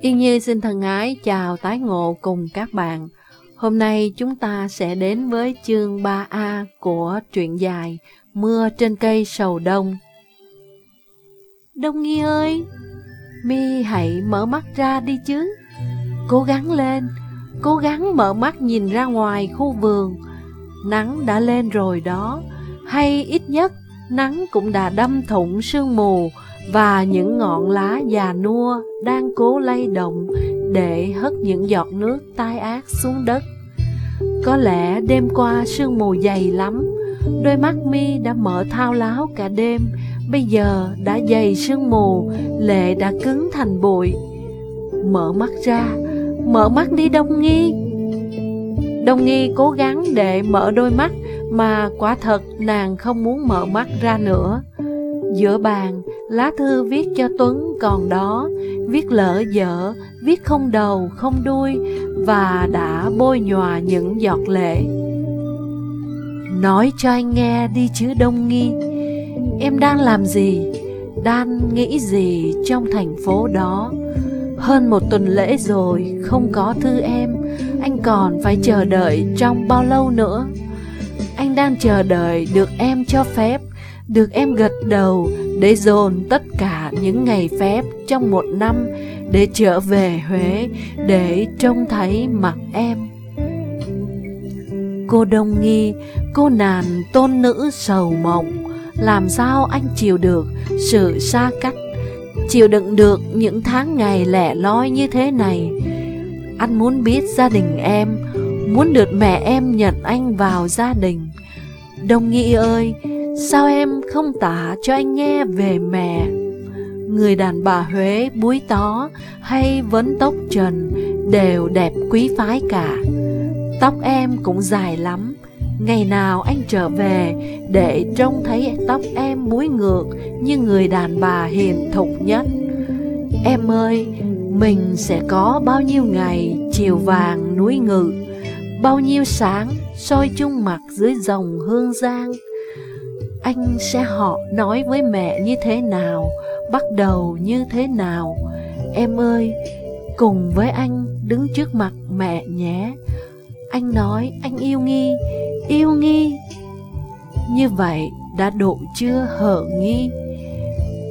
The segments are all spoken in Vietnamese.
Yên Nhi xin thân ái chào tái ngộ cùng các bạn. Hôm nay chúng ta sẽ đến với chương 3A của truyện dài Mưa trên cây sầu đông. Đông Nghi ơi, mi hãy mở mắt ra đi chứ. Cố gắng lên, cố gắng mở mắt nhìn ra ngoài khu vườn. Nắng đã lên rồi đó, hay ít nhất nắng cũng đã đâm thủng sương mù và những ngọn lá già nua đang cố lay động để hất những giọt nước tai ác xuống đất. Có lẽ đêm qua sương mù dày lắm, đôi mắt mi đã mở thao láo cả đêm, bây giờ đã dày sương mù, lệ đã cứng thành bụi. Mở mắt ra, mở mắt đi Đông Nghi. Đông Nghi cố gắng để mở đôi mắt, mà quả thật nàng không muốn mở mắt ra nữa. Giữa bàn, lá thư viết cho Tuấn còn đó, viết lỡ dở, viết không đầu, không đuôi, và đã bôi nhòa những giọt lệ. Nói cho anh nghe đi chứ Đông Nghi, em đang làm gì, đang nghĩ gì trong thành phố đó? Hơn một tuần lễ rồi, không có thư em, anh còn phải chờ đợi trong bao lâu nữa? Anh đang chờ đợi được em cho phép được em gật đầu để dồn tất cả những ngày phép trong một năm để trở về Huế để trông thấy mặt em. Cô Đông Nghi, cô Nàn tôn nữ sầu mộng, làm sao anh chịu được sự xa cách, chịu đựng được những tháng ngày lẻ loi như thế này. Anh muốn biết gia đình em, muốn được mẹ em nhận anh vào gia đình. Đông Nghi ơi, Sao em không tả cho anh nghe về mẹ? Người đàn bà Huế búi tó hay vấn tóc trần Đều đẹp quý phái cả. Tóc em cũng dài lắm. Ngày nào anh trở về để trông thấy tóc em búi ngược như người đàn bà hiền thục nhất. Em ơi, mình sẽ có bao nhiêu ngày chiều vàng núi ngự Bao nhiêu sáng soi chung mặt dưới dòng hương giang anh sẽ họ nói với mẹ như thế nào, bắt đầu như thế nào. Em ơi, cùng với anh đứng trước mặt mẹ nhé. Anh nói anh yêu nghi, yêu nghi. Như vậy đã độ chưa hở nghi?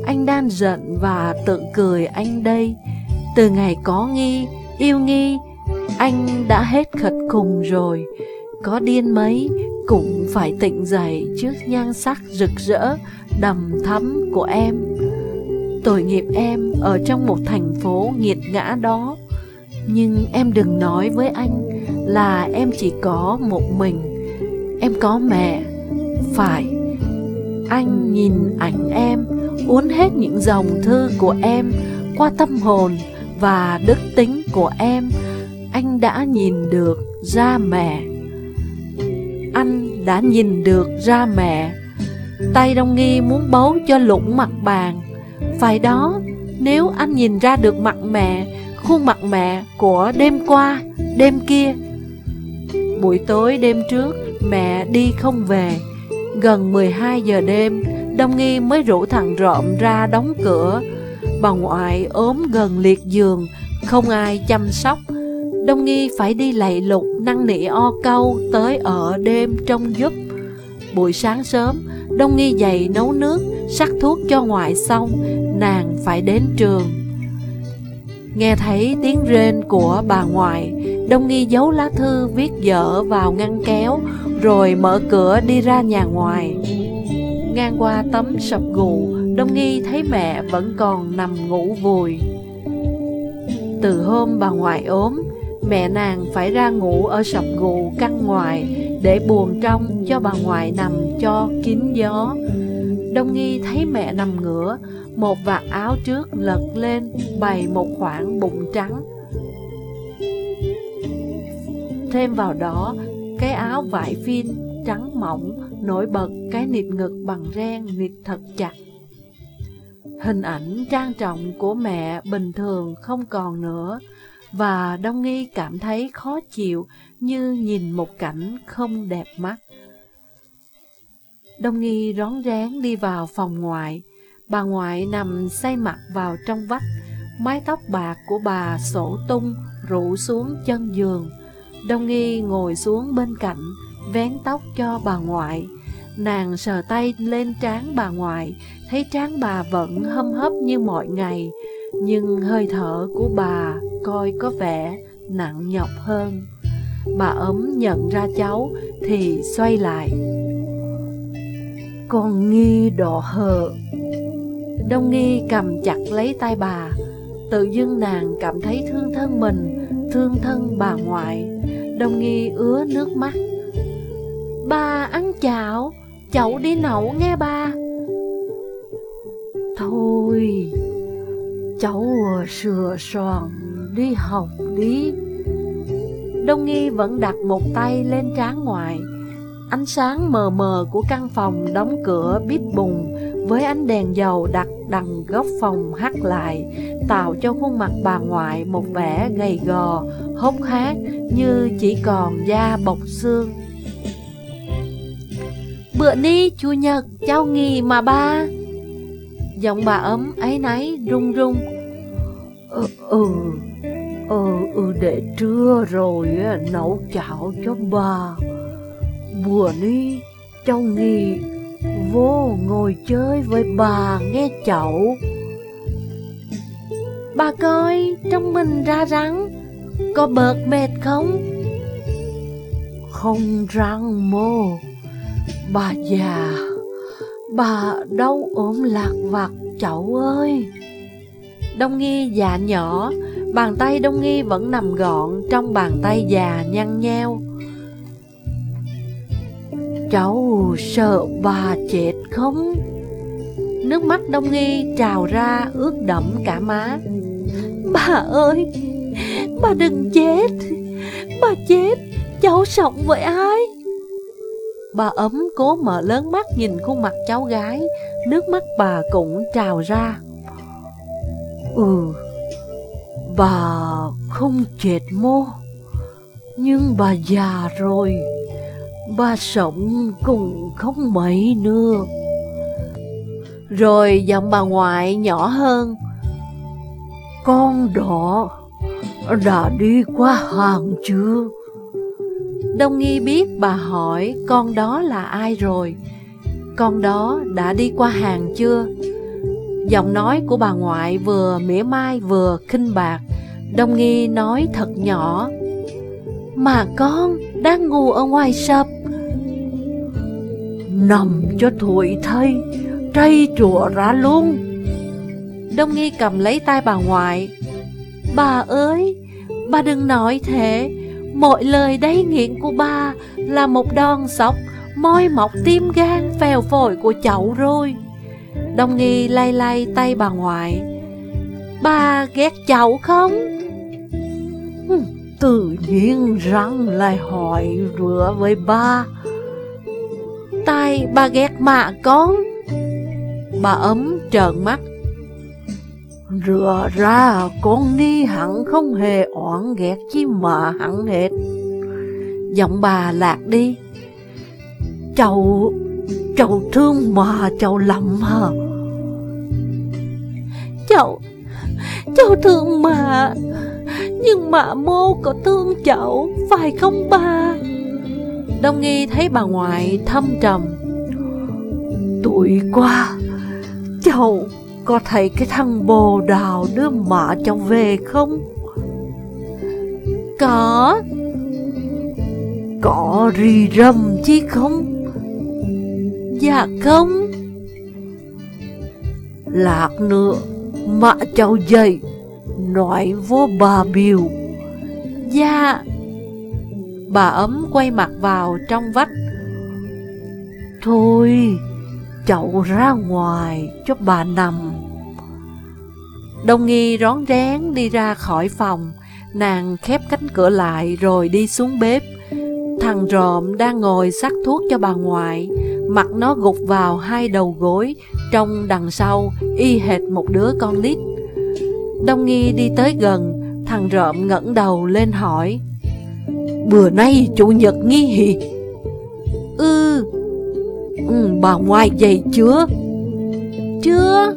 Anh đang giận và tự cười anh đây. Từ ngày có nghi, yêu nghi, anh đã hết khật cùng rồi. Có điên mấy cũng phải tỉnh dậy trước nhan sắc rực rỡ, đầm thắm của em. Tội nghiệp em ở trong một thành phố nghiệt ngã đó, nhưng em đừng nói với anh là em chỉ có một mình, em có mẹ, phải. Anh nhìn ảnh em, uốn hết những dòng thư của em qua tâm hồn và đức tính của em, anh đã nhìn được ra mẹ anh đã nhìn được ra mẹ. Tay Đông Nghi muốn bấu cho lũng mặt bàn. Phải đó, nếu anh nhìn ra được mặt mẹ Khuôn mặt mẹ của đêm qua, đêm kia. Buổi tối đêm trước, mẹ đi không về. Gần 12 giờ đêm, Đông Nghi mới rủ thằng rộm ra đóng cửa. Bà ngoại ốm gần liệt giường, không ai chăm sóc. Đông Nghi phải đi lạy lục năng nỉ o câu tới ở đêm trong giúp. Buổi sáng sớm, Đông Nghi dậy nấu nước, sắc thuốc cho ngoại xong, nàng phải đến trường. Nghe thấy tiếng rên của bà ngoại, Đông Nghi giấu lá thư viết dở vào ngăn kéo, rồi mở cửa đi ra nhà ngoài. Ngang qua tấm sập gù, Đông Nghi thấy mẹ vẫn còn nằm ngủ vùi. Từ hôm bà ngoại ốm, Mẹ nàng phải ra ngủ ở sập gù căn ngoài Để buồn trong cho bà ngoại nằm cho kín gió. Đông Nghi thấy mẹ nằm ngửa, Một vạt áo trước lật lên, Bày một khoảng bụng trắng. Thêm vào đó, Cái áo vải phin trắng mỏng, Nổi bật cái nịt ngực bằng ren nịt thật chặt. Hình ảnh trang trọng của mẹ bình thường không còn nữa và Đông Nghi cảm thấy khó chịu như nhìn một cảnh không đẹp mắt. Đông Nghi rón rén đi vào phòng ngoại, bà ngoại nằm say mặt vào trong vách, Mái tóc bạc của bà sổ tung rủ xuống chân giường. Đông nghi ngồi xuống bên cạnh Vén tóc cho bà ngoại. Nàng sờ tay lên trán bà ngoại Thấy trán bà vẫn hâm hấp như mọi ngày. Nhưng hơi thở của bà coi có vẻ nặng nhọc hơn. Bà ấm nhận ra cháu thì xoay lại. Con nghi đỏ hờ. Đông nghi cầm chặt lấy tay bà. Tự dưng nàng cảm thấy thương thân mình, Thương thân bà ngoại. Đông nghi ứa nước mắt. Bà ăn chảo Chậu đi nấu nghe ba. Thôi. Cháu sửa soạn đi học đi. Đông Nghi vẫn đặt một tay lên trán ngoài. Ánh sáng mờ mờ của căn phòng đóng cửa bít bùng Với ánh đèn dầu đặt đằng góc phòng hắt lại Tạo cho khuôn mặt bà ngoại một vẻ gầy gò, hốc hác Như chỉ còn da bọc xương. Bữa ni Chủ nhật cháu nghỉ mà ba. Giọng bà ấm ấy nấy run run. Ừ, ừ, ừ, ừ để trưa rồi nấu chảo cho bà. Bữa đi cháu nghỉ vô ngồi chơi với bà nghe chậu. Bà coi trong mình ra rắn Có bợt mệt không? Không răng mô Bà già. Bà đâu ốm lạc vặt, cháu ơi. Đông Nghi dạ nhỏ, Bàn tay Đông Nghi vẫn nằm gọn Trong bàn tay già nhăn nheo. Cháu sợ bà chết không? Nước mắt Đông Nghi trào ra ướt đẫm cả má. Bà ơi, Bà đừng chết. Bà chết, Cháu sống với ai? Bà ấm cố mở lớn mắt nhìn khuôn mặt cháu gái, Nước mắt bà cũng trào ra Ừ Bà không chết mô, Nhưng bà già rồi, Bà sống cũng không mấy nữa Rồi giọng bà ngoại nhỏ hơn, Con đỏ đã đi qua hàng chưa? Đông Nghi biết bà hỏi con đó là ai rồi. Con đó đã đi qua hàng chưa? Giọng nói của bà ngoại vừa mỉa mai vừa khinh bạc. Đông Nghi nói thật nhỏ. Mà con đang ngủ ở ngoài sập. Nằm cho thụi thay Trây chùa ra luôn. Đông Nghi cầm lấy tay bà ngoại. Bà ơi, Bà đừng nói thế. Mọi lời đầy nghiện của ba là một đòn sọc, moi mọc tim gan phèo phổi của cháu rồi. Đông nghi lay lay tay bà ngoại. ba ghét cháu không? Tự nhiên răng lại hỏi rửa với ba. Tay ba ghét mạ con. Bà ấm trợn mắt Rửa ra con đi hẳn không hề oán ghét chi mà hẳn hết. Giọng bà lạc đi. Cháu, cháu thương mà cháu lắm hả? Cháu, cháu thương mà Nhưng mà mô có thương cháu, phải không bà Đông Nghi thấy bà ngoại thâm trầm. Tuổi qua Cháu có thấy cái thằng bồ đào đưa mạ cháu về không? Có. Có rì rầm chứ không? Dạ không. Lạc nữa Mạ cháu dậy, Nói vô bà biểu. Dạ. Bà ấm quay mặt vào trong vách. Thôi chậu ra ngoài cho bà nằm. Đông nghi rón rén đi ra khỏi phòng, nàng khép cánh cửa lại rồi đi xuống bếp. Thằng rộm đang ngồi sắc thuốc cho bà ngoại, mặt nó gục vào hai đầu gối, trong đằng sau y hệt một đứa con nít. Đông nghi đi tới gần, thằng rộm ngẩng đầu lên hỏi, Bữa nay chủ nhật nghi hì? Ừ, ừ, bà ngoài dậy chưa? Chưa.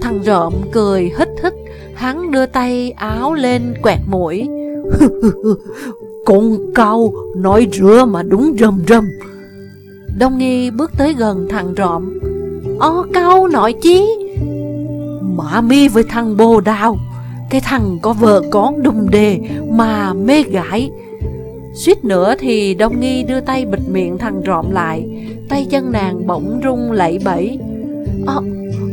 Thằng rộm cười hít hít Hắn đưa tay áo lên quẹt mũi. Con câu nói rửa mà đúng rầm rầm. Đông nghi bước tới gần thằng rộm. Ô câu nội chí. Mã mi với thằng bồ đào. Cái thằng có vợ con đùng đề mà mê gái Suýt nữa thì Đông Nghi đưa tay bịt miệng thằng rộm lại Tay chân nàng bỗng rung lẩy bẩy Ô,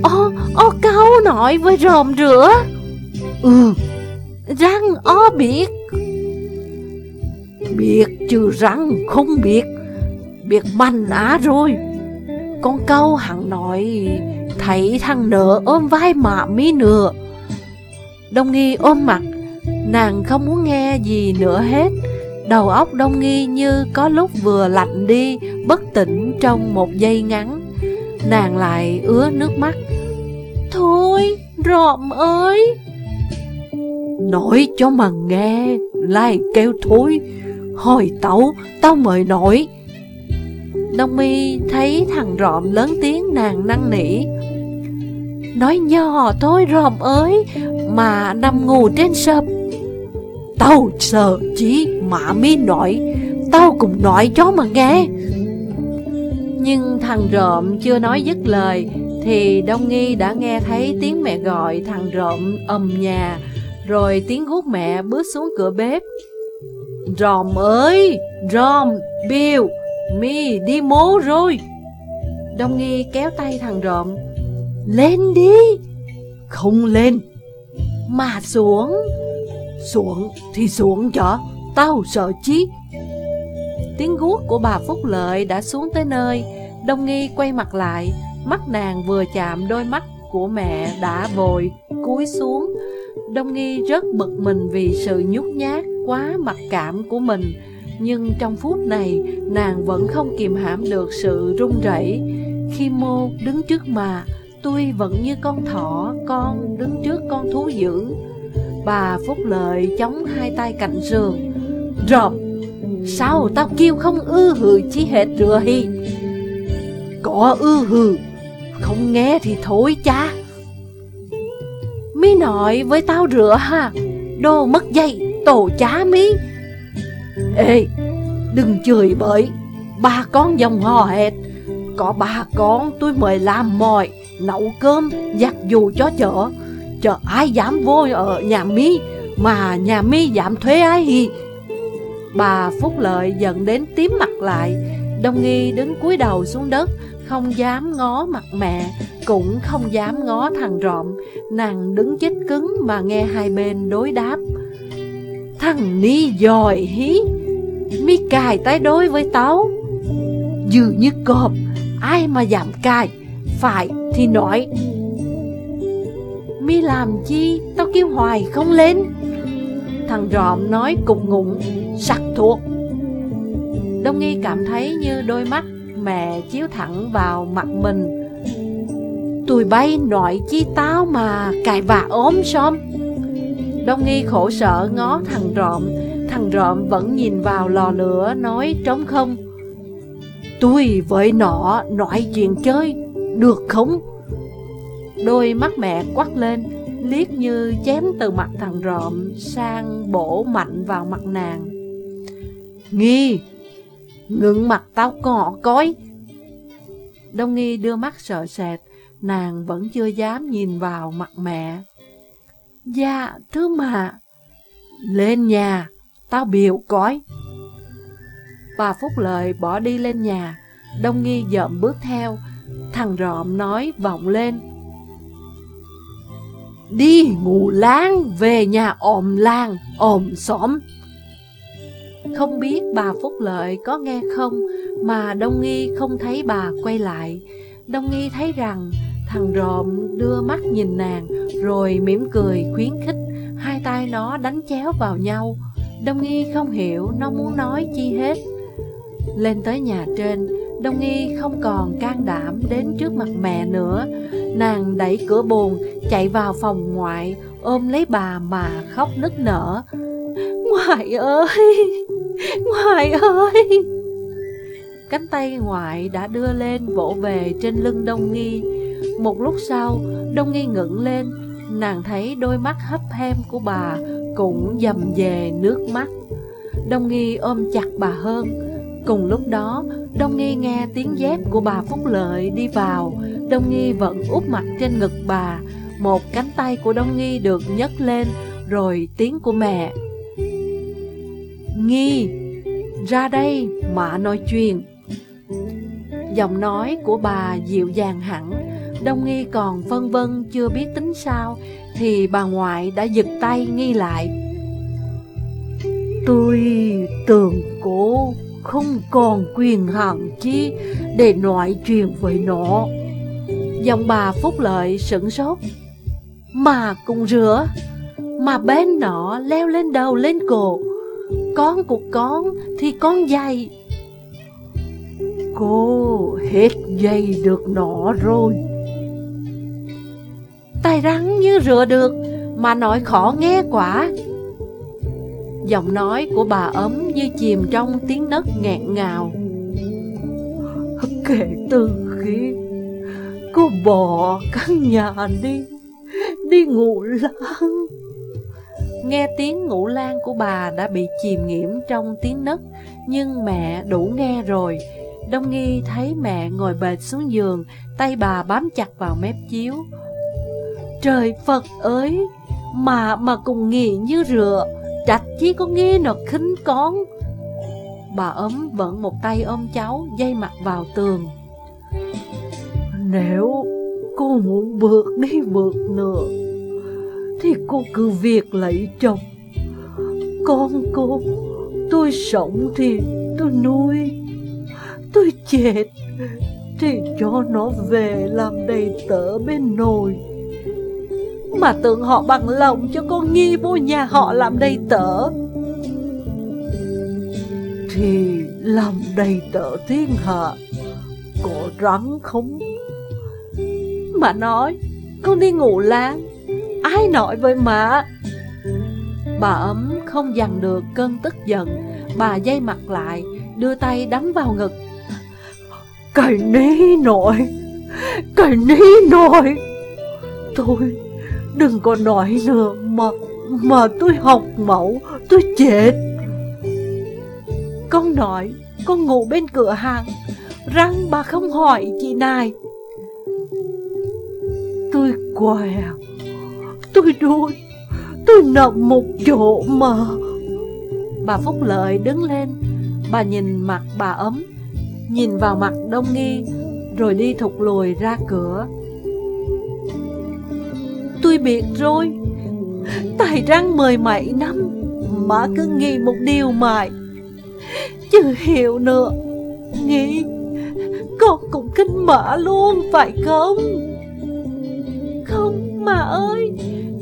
ô, ô câu nội với rộm rửa. Ừ, răng ó biết. Biết chứ răng không biết. Biết manh á rồi. Con câu hằng nói Thấy thằng nợ ôm vai mạ mi nửa Đông nghi ôm mặt. Nàng không muốn nghe gì nữa hết. Đầu óc đông nghi như có lúc vừa lạnh đi Bất tỉnh trong một giây ngắn. Nàng lại ứa nước mắt. Thôi, rộm ơi! Nói cho mà nghe lai kêu thôi. Hồi tẩu tao mời nổi. Đông mi thấy thằng rộm lớn tiếng nàng năn nỉ. Nói nhỏ thôi rộm ơi Mà nằm ngủ trên sập. Tao sợ chí mà mi nổi Tao cũng nói cho mà nghe. Nhưng thằng rộm chưa nói dứt lời Thì Đông Nghi đã nghe thấy tiếng mẹ gọi thằng rộm ầm nhà Rồi tiếng guốc mẹ bước xuống cửa bếp. Rộm ơi, rộm Bill, mi đi mố rồi. Đông Nghi kéo tay thằng rộm. Lên đi. Không lên. Mà xuống. Xuống thì xuống chở! Tao sợ chí. Tiếng guốc của bà Phúc Lợi đã xuống tới nơi Đông Nghi quay mặt lại, Mắt nàng vừa chạm đôi mắt của mẹ đã vội cúi xuống. Đông Nghi rất bực mình vì sự nhút nhát quá mặc cảm của mình, Nhưng trong phút này nàng vẫn không kìm hãm được sự run rẩy. Khi mô đứng trước mà, Tôi vẫn như con thỏ, con đứng trước con thú dữ. Bà Phúc Lợi chống hai tay cạnh giường. Rộp! Sao tao kêu không ư hừ chi hết rửa hi? Cỏ ư hừ. Không nghe thì thôi cha. Mi nội với tao rửa ha. Đô mất dây tổ chá mi. Ê, Đừng chửi bởi Ba con dòng hò hệt Có ba con, tôi mời làm mồi Nấu cơm, Giặt dù cho chợ Chợ ai dám vô ở nhà mi, Mà nhà mi giảm thuế ai hi Bà Phúc Lợi giận đến tím mặt lại Đông Nghi đứng cúi đầu xuống đất không dám ngó mặt mẹ, Cũng không dám ngó thằng rộm Nàng đứng chết cứng mà nghe hai bên đối đáp. Thằng ni giỏi hí, Mi cài tay đối với táo. Dự như cọp, Ai mà dám cài, Phải thì nói. Mi làm chi, Tao kêu hoài không lên. Thằng rộm nói cục ngụng Sặc thuộc. Đông nghi cảm thấy như đôi mắt Mẹ chiếu thẳng vào mặt mình. Tôi bay nội chi táo mà Cài vạ ốm xóm. Đông nghi khổ sở ngó thằng rộm Thằng rộm vẫn nhìn vào lò lửa nói trống không. Tôi với nọ nội chuyện chơi, Được không? Đôi mắt mẹ quắt lên, Liếc như chém từ mặt thằng rộm Sang bổ mạnh vào mặt nàng. Nghi Ngưng mặt tao cọ coi. Đông nghi đưa mắt sợ sệt Nàng vẫn chưa dám nhìn vào mặt mẹ. Dạ, thứ mà Lên nhà Tao biểu cõi Bà Phúc Lợi bỏ đi lên nhà. Đông nghi dợm bước theo. Thằng rộm nói vọng lên. Đi ngủ láng Về nhà ồm làng ồm xóm. Không biết bà Phúc Lợi có nghe không, Mà Đông Nghi không thấy bà quay lại. Đông Nghi thấy rằng Thằng rộm đưa mắt nhìn nàng, Rồi mỉm cười khuyến khích, Hai tay nó đánh chéo vào nhau. Đông Nghi không hiểu nó muốn nói chi hết. Lên tới nhà trên, Đông Nghi không còn can đảm đến trước mặt mẹ nữa. Nàng đẩy cửa buồn, chạy vào phòng ngoại, Ôm lấy bà mà khóc nức nở. Ngoại ơi Ngoại ơi. Cánh tay ngoại đã đưa lên vỗ về trên lưng Đông Nghi. Một lúc sau, Đông Nghi ngẩng lên, Nàng thấy đôi mắt hấp hem của bà cũng dầm về nước mắt. Đông Nghi ôm chặt bà hơn. Cùng lúc đó, Đông Nghi nghe tiếng dép của bà Phúc Lợi đi vào. Đông Nghi vẫn úp mặt trên ngực bà. Một cánh tay của Đông Nghi được nhấc lên Rồi tiếng của mẹ. Nghi, ra đây, mà nói chuyện Giọng nói của bà dịu dàng hẳn Đông Nghi còn phân vân chưa biết tính sao Thì bà ngoại đã giật tay Nghi lại Tôi tưởng cô không còn quyền hạn chi để nói chuyện với nó. Dòng bà Phúc Lợi sửng sốt. Mà cùng rửa, mà bên nó leo lên đầu lên cổ. Con của con thì con dày. Cô hết dây được nó rồi. Tay rắn như rửa được, mà nói khó nghe quá. Giọng nói của bà ấm như chìm trong tiếng nấc nghẹn ngào Kể từ khi cô bỏ căn nhà đi Đi ngủ lãng. Nghe tiếng ngủ lan của bà đã bị chìm nghiễm trong tiếng nấc, Nhưng mẹ đủ nghe rồi. Đông Nghi thấy mẹ ngồi bệt xuống giường, Tay bà bám chặt vào mép chiếu. Trời Phật ơi, Mà mà cùng nghỉ như rửa, Trạch chi có nghe nó khinh con? Bà ấm vẫn một tay ôm cháu, Dây mặt vào tường. Nếu cô muốn vượt đi vượt nữa thì cô cứ việc lấy chồng. Con cô, Tôi sống thì tôi nuôi. Tôi chết Thì cho nó về làm đầy tớ bên nồi. Mà tưởng họ bằng lòng cho con nghi vô nhà họ làm đầy tớ. Thì làm đầy tớ thiên hạ, Có rắn không? Mà nói, Con đi ngủ láng Ai nội với má. Bà ấm không dằn được cơn tức giận. Bà dây mặt lại, Đưa tay đấm vào ngực. Cái ní nội cái ní nội. Thôi Đừng có nói nữa mà Mà tôi học mẫu, Tôi chết. Con nói Con ngủ bên cửa hàng. Răng bà không hỏi chị này Tôi què à? Tôi đuối. Tôi nằm một chỗ mà. Bà Phúc Lợi đứng lên. Bà nhìn mặt bà ấm. Nhìn vào mặt Đông Nghi, Rồi đi thục lùi ra cửa. Tôi biết rồi. Tài răng mười mấy năm mà cứ nghĩ một điều mãi Chưa hiểu nữa. Nghĩ, Con cũng kinh mã luôn, phải không? Không mà ơi.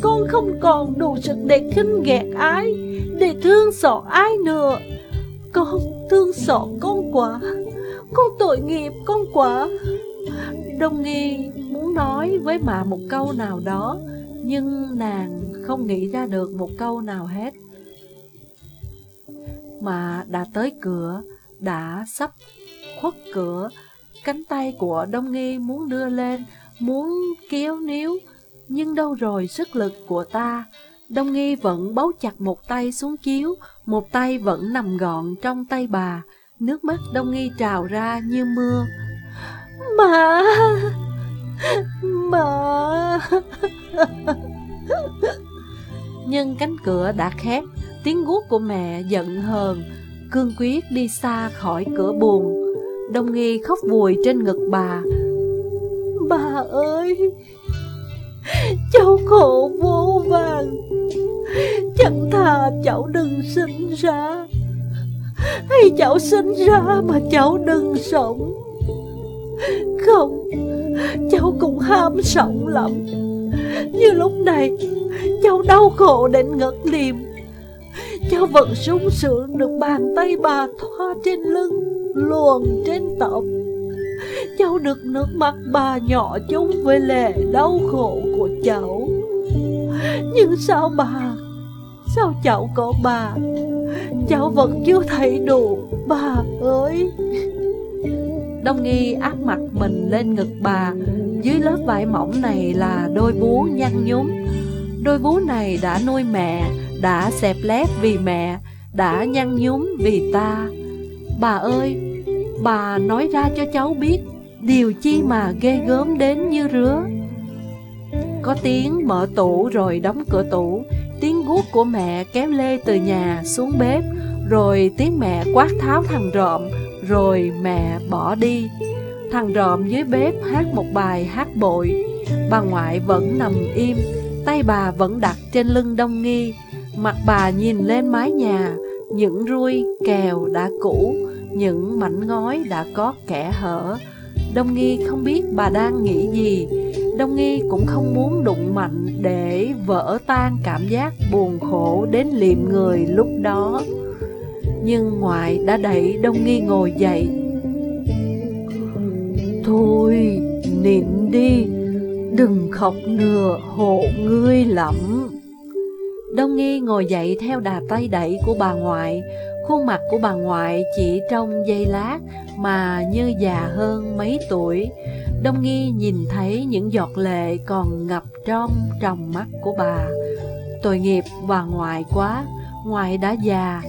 Con không còn đủ sức để khinh ghét ai, Để thương xót ai nữa. Con thương xót con quá, Con tội nghiệp con quá. Đông nghi muốn nói với mạ một câu nào đó, nhưng nàng không nghĩ ra được một câu nào hết. Mà đã tới cửa, Đã sắp khuất cửa, Cánh tay của Đông Nghi muốn đưa lên, Muốn kéo níu. Nhưng đâu rồi sức lực của ta? Đông Nghi vẫn bấu chặt một tay xuống chiếu, Một tay vẫn nằm gọn trong tay bà. Nước mắt Đông Nghi trào ra như mưa. Mà! Mà! Nhưng cánh cửa đã khép, Tiếng guốc của mẹ giận hờn. Cương quyết đi xa khỏi cửa buồn Đông nghi khóc vùi trên ngực bà. Bà ơi! Cháu khổ vô vàng. Chẳng thà cháu đừng sinh ra. Hay cháu sinh ra mà cháu đừng sống. Không, Cháu cũng ham sống lắm. Như lúc này, Cháu đau khổ đến ngất liềm. Cháu vẫn sung sướng được bàn tay bà thoa trên lưng, Luồn trên tóc. Cháu được nước mắt bà nhỏ chung với lệ đau khổ của cháu. Nhưng sao bà? Sao cháu có bà? Cháu vẫn chưa thấy đủ Bà ơi. Đông Nghi áp mặt mình lên ngực bà. Dưới lớp vải mỏng này là đôi vú nhăn nhúm. Đôi vú này đã nuôi mẹ, đã xẹp lép vì mẹ, đã nhăn nhúm vì ta. Bà ơi, bà nói ra cho cháu biết. Điều chi mà ghê gớm đến như rứa. Có tiếng mở tủ rồi đóng cửa tủ. Tiếng guốc của mẹ kéo lê từ nhà xuống bếp. Rồi tiếng mẹ quát tháo thằng rộm. Rồi mẹ bỏ đi. Thằng rộm dưới bếp hát một bài hát bội. Bà ngoại vẫn nằm im. Tay bà vẫn đặt trên lưng đông nghi. Mặt bà nhìn lên mái nhà. Những ruôi, kèo đã cũ. Những mảnh ngói đã có kẻ hở. Đông nghi không biết bà đang nghĩ gì. Đông nghi cũng không muốn đụng mạnh Để vỡ tan cảm giác buồn khổ đến liệm người lúc đó. Nhưng ngoại đã đẩy Đông nghi ngồi dậy. Thôi, nịn đi, đừng khóc nữa, hộ ngươi lắm. Đông Nghi ngồi dậy theo đà tay đẩy của bà ngoại, khuôn mặt của bà ngoại chỉ trong giây lát mà như già hơn mấy tuổi. Đông Nghi nhìn thấy những giọt lệ còn ngập trong tròng mắt của bà. Tội nghiệp bà ngoại quá, ngoại đã già,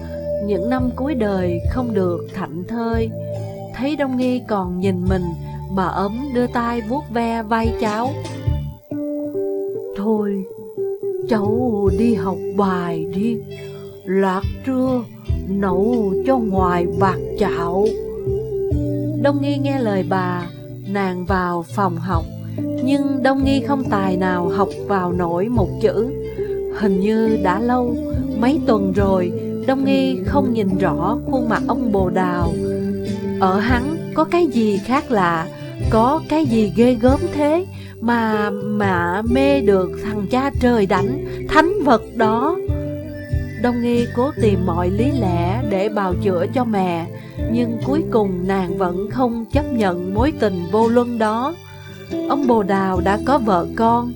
những năm cuối đời không được thảnh thơi. Thấy Đông Nghi còn nhìn mình, Bà ấm đưa tay vuốt ve vai cháu Thôi cháu đi học bài đi lạc trưa nấu cho ngoài bạc chảo. Đông Nghi nghe lời bà Nàng vào phòng học Nhưng Đông Nghi không tài nào học vào nổi một chữ. Hình như đã lâu, mấy tuần rồi Đông Nghi không nhìn rõ khuôn mặt ông bồ đào. Ở hắn có cái gì khác lạ có cái gì ghê gớm thế mà mà mê được thằng cha trời đánh, thánh vật đó. Đông Nghi cố tìm mọi lý lẽ để bào chữa cho mẹ, nhưng cuối cùng nàng vẫn không chấp nhận mối tình vô luân đó. Ông Bồ Đào đã có vợ con,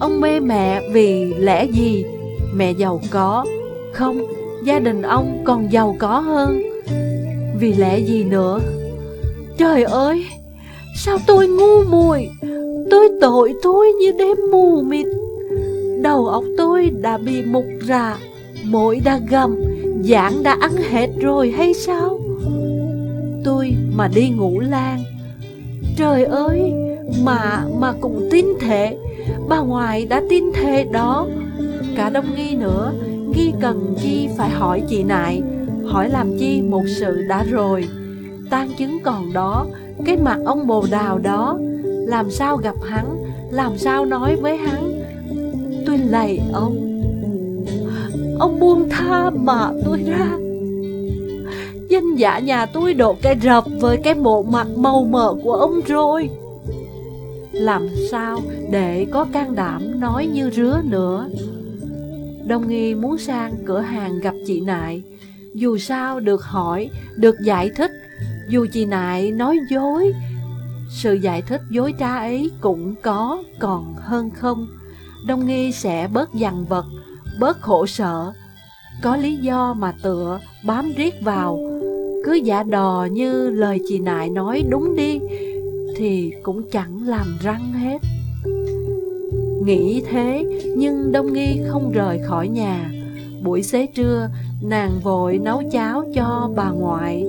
ông mê mẹ vì lẽ gì? Mẹ giàu có, không, gia đình ông còn giàu có hơn. Vì lẽ gì nữa? Trời ơi! Sao tôi ngu muội Tôi tội tôi như đêm mù mịt Đầu óc tôi đã bị mục rạc. Mỗi đã gầm, Giảng đã ăn hết rồi hay sao? Tôi mà đi ngủ lan Trời ơi, Mà mà cũng tin thế. Bà ngoại đã tin thế đó. Cả đông nghi nữa, Nghi cần chi phải hỏi chị nại Hỏi làm chi một sự đã rồi. Tan chứng còn đó, cái mặt ông bồ đào đó. Làm sao gặp hắn, Làm sao nói với hắn? Tôi lầy ông. Ông buông tha mà tôi ra. Danh giả nhà tôi độ cái rập Với cái bộ mặt màu mỡ của ông rồi. Làm sao để có can đảm nói như rứa nữa? Đông nghi muốn sang cửa hàng gặp chị Nại. Dù sao được hỏi, được giải thích. Dù chị Nại nói dối Sự giải thích dối trá ấy cũng có còn hơn không. Đông nghi sẽ bớt dằn vật, bớt khổ sở. Có lý do mà tựa bám riết vào. Cứ giả đò như lời chị Nại nói đúng đi Thì cũng chẳng làm răng hết. Nghĩ thế nhưng Đông Nghi không rời khỏi nhà. Buổi xế trưa nàng vội nấu cháo cho bà ngoại.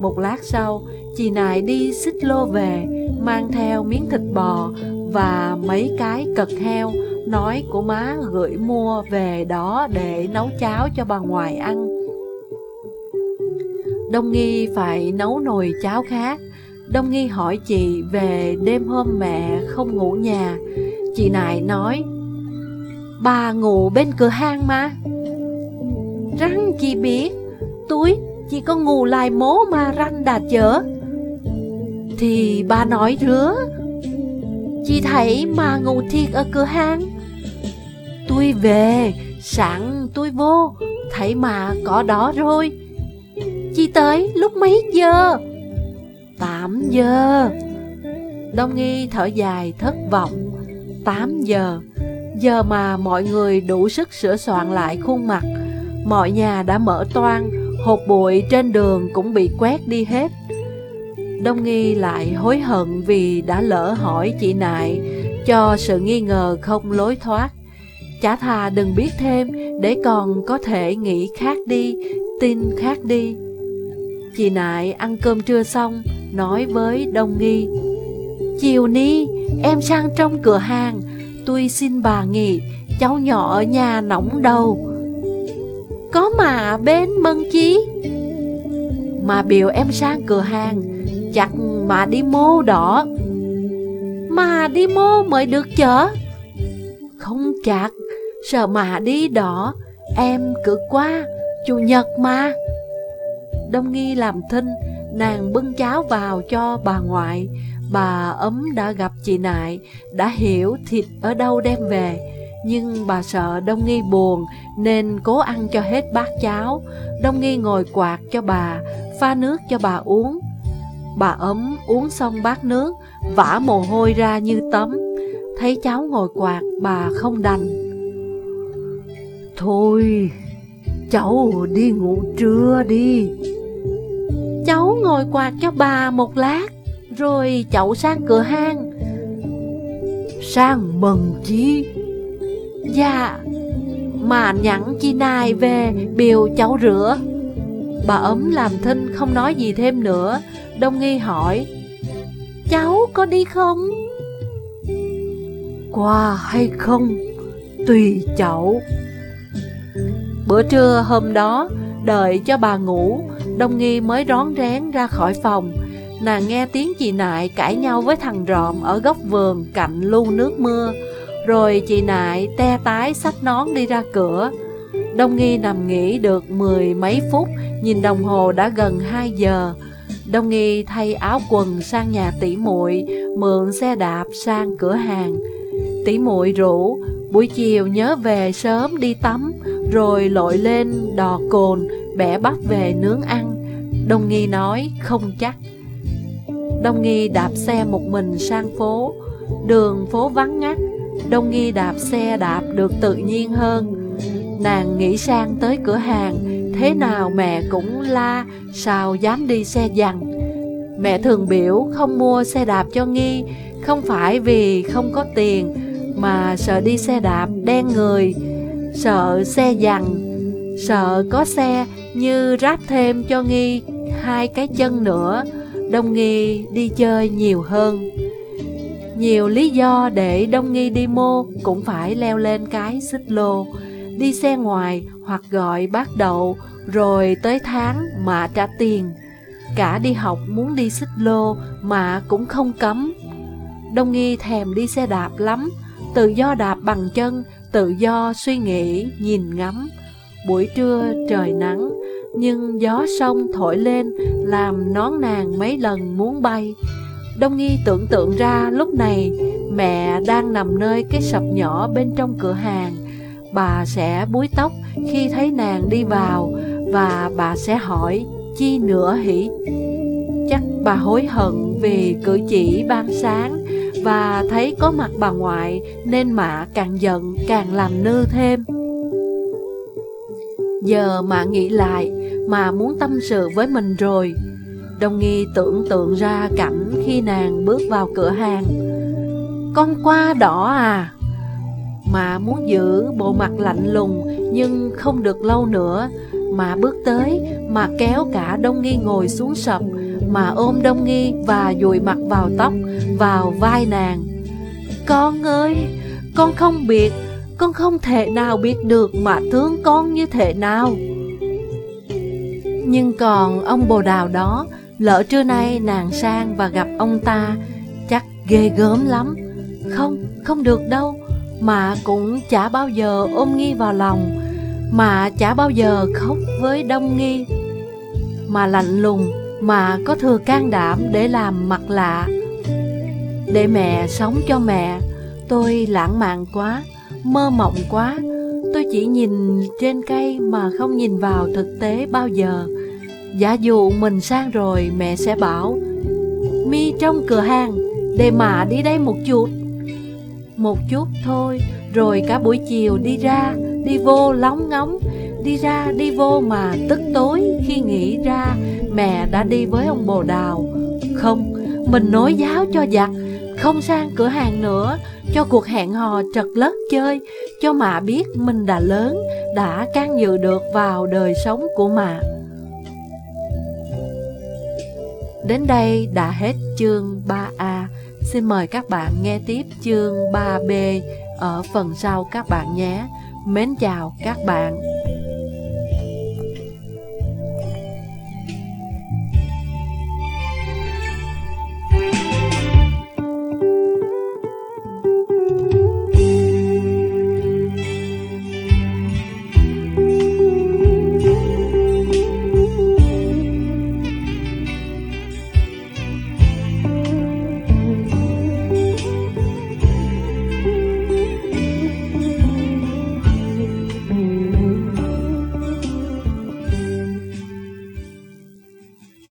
Một lát sau, chị nại đi xích lô về, mang theo miếng thịt bò và mấy cái cật heo, nói của má gửi mua về đó để nấu cháo cho bà ngoại ăn. Đông Nghi phải nấu nồi cháo khác. Đông Nghi hỏi chị về đêm hôm mẹ không ngủ nhà. Chị nại nói, bà ngủ bên cửa hang mà. Răng chị biết, túi chị có ngủ lại mố mà ranh đạt chở Thì bà nói rứa Chị thấy mà ngủ thiệt ở cửa hang. Tôi về, Sẵn tôi vô, Thấy mà có đó rồi. Chị tới lúc mấy giờ? 8 giờ. Đông nghi thở dài thất vọng. 8 giờ. Giờ mà mọi người đủ sức sửa soạn lại khuôn mặt, Mọi nhà đã mở toan Hột bụi trên đường cũng bị quét đi hết. Đông Nghi lại hối hận vì đã lỡ hỏi chị Nại cho sự nghi ngờ không lối thoát. Chả thà đừng biết thêm để còn có thể nghĩ khác đi, tin khác đi. Chị Nại ăn cơm trưa xong, nói với Đông Nghi. Chiều ni, em sang trong cửa hàng, tôi xin bà nghỉ, cháu nhỏ ở nhà nóng đầu. Có mà bên mân chí. Mà biểu em sang cửa hàng, chắc mà đi mô đỏ. Mà đi mô mới được chở. Không chặt sợ mà đi đỏ, em cứ qua, chủ nhật mà. Đông nghi làm thinh, nàng bưng cháo vào cho bà ngoại. Bà ấm đã gặp chị Nại, đã hiểu thịt ở đâu đem về. Nhưng bà sợ Đông Nghi buồn nên cố ăn cho hết bát cháo. Đông Nghi ngồi quạt cho bà, pha nước cho bà uống. Bà ấm uống xong bát nước, vã mồ hôi ra như tấm. Thấy cháu ngồi quạt, bà không đành. Thôi, cháu đi ngủ trưa đi. Cháu ngồi quạt cho bà một lát, rồi cháu sang cửa hàng. Sang mừng chi? Dạ, mà nhắn chi nài về biểu cháu rửa. Bà ấm làm thinh không nói gì thêm nữa, Đông Nghi hỏi, Cháu có đi không? Qua hay không, tùy cháu. Bữa trưa hôm đó, đợi cho bà ngủ, Đông Nghi mới rón rén ra khỏi phòng. Nàng nghe tiếng chị Nại cãi nhau với thằng Rọm ở góc vườn cạnh lu nước mưa. Rồi chị Nại te tái xách nón đi ra cửa. Đông Nghi nằm nghỉ được mười mấy phút, nhìn đồng hồ đã gần 2 giờ. Đông Nghi thay áo quần sang nhà tỷ muội, mượn xe đạp sang cửa hàng. Tỷ muội rủ, buổi chiều nhớ về sớm đi tắm, rồi lội lên đò cồn, bẻ bắp về nướng ăn. Đông Nghi nói không chắc. Đông Nghi đạp xe một mình sang phố, đường phố vắng ngắt, Đông Nghi đạp xe đạp được tự nhiên hơn. Nàng nghĩ sang tới cửa hàng, thế nào mẹ cũng la, sao dám đi xe dằn. Mẹ thường biểu không mua xe đạp cho Nghi, không phải vì không có tiền, mà sợ đi xe đạp đen người, sợ xe dằn, sợ có xe như ráp thêm cho Nghi hai cái chân nữa, Đông Nghi đi chơi nhiều hơn. Nhiều lý do để Đông Nghi đi mô cũng phải leo lên cái xích lô, đi xe ngoài hoặc gọi bác đậu, rồi tới tháng mà trả tiền. Cả đi học muốn đi xích lô mà cũng không cấm. Đông Nghi thèm đi xe đạp lắm, tự do đạp bằng chân, tự do suy nghĩ, nhìn ngắm. Buổi trưa trời nắng, nhưng gió sông thổi lên làm nón nàng mấy lần muốn bay. Đông Nghi tưởng tượng ra lúc này mẹ đang nằm nơi cái sập nhỏ bên trong cửa hàng. Bà sẽ búi tóc khi thấy nàng đi vào và bà sẽ hỏi chi nữa hỉ. Chắc bà hối hận vì cử chỉ ban sáng và thấy có mặt bà ngoại, nên mạ càng giận, càng làm nư thêm. Giờ mạ nghĩ lại mà muốn tâm sự với mình rồi. Đông Nghi tưởng tượng ra cảnh khi nàng bước vào cửa hàng. Con qua đỏ à? Mà muốn giữ bộ mặt lạnh lùng, nhưng không được lâu nữa mà bước tới mà kéo cả Đông Nghi ngồi xuống sập mà ôm Đông Nghi và dùi mặt vào tóc, vào vai nàng. Con ơi, con không biết, con không thể nào biết được mà thương con như thế nào. Nhưng còn ông bồ đào đó, lỡ trưa nay nàng sang và gặp ông ta, chắc ghê gớm lắm. Không, không được đâu, mà cũng chả bao giờ ôm nghi vào lòng, mà chả bao giờ khóc với đông nghi. Mà lạnh lùng, mà có thừa can đảm để làm mặt lạ. Để mẹ sống cho mẹ, tôi lãng mạn quá, mơ mộng quá, tôi chỉ nhìn trên cây mà không nhìn vào thực tế bao giờ. Giả dụ mình sang rồi mẹ sẽ bảo Mi trong cửa hàng Để mà đi đây một chút Một chút thôi Rồi cả buổi chiều đi ra Đi vô lóng ngóng Đi ra đi vô mà tức tối Khi nghĩ ra mẹ đã đi với ông bồ đào không, mình nối giáo cho giặc, không sang cửa hàng nữa, cho cuộc hẹn hò trật lất chơi, cho mạ biết mình đã lớn, đã can dự được vào đời sống của mạ. Đến đây đã hết chương 3A. Xin mời các bạn nghe tiếp chương 3B ở phần sau các bạn nhé. Mến chào các bạn.